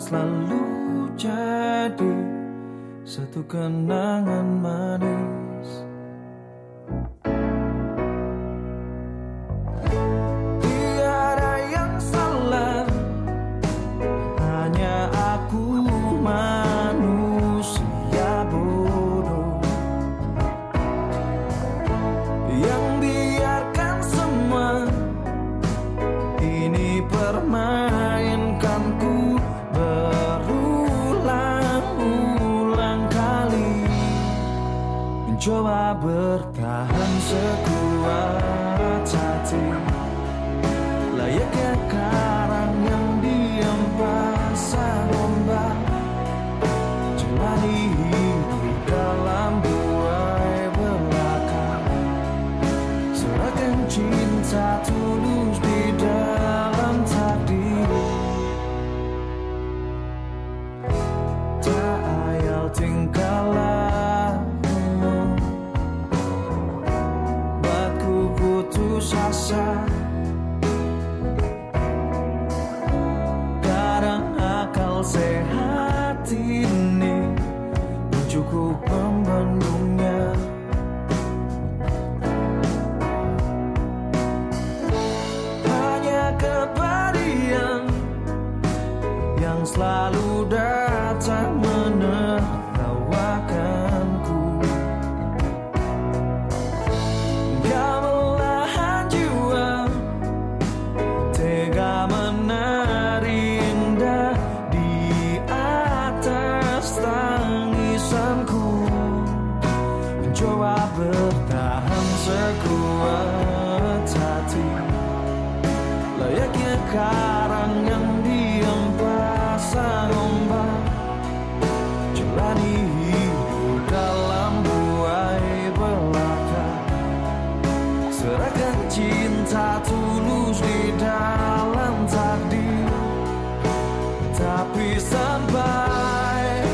selalu jadi satu kenangan manis. Tiada yang salah, hanya aku manusia bodoh yang biarkan semua ini permainkanku mencoba bertahan sekuat hati. Layaknya karang selalu datang menertawakanku. Gamelan jiwa tega menari indah di atas tangisanku. Mencoba bertahan sekuat hati layaknya karang cinta tulus di dalam takdir. Tapi sampai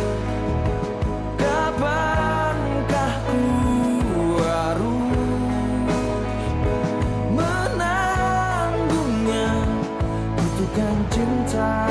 kapankah ku harus menanggungnya? Butuhkan cinta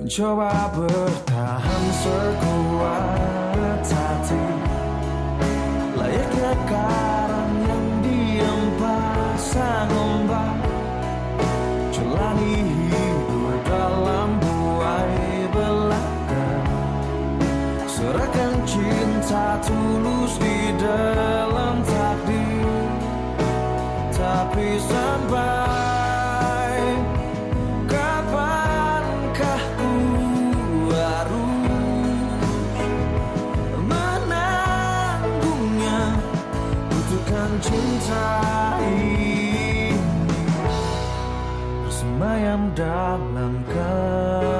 mencoba bertahan sekuat hati. Layaknya karang yang diam pasang ombak jalani hidup dalam buai belaka. Serahkan cinta tulus di mencintai. Bersemayam dalam kau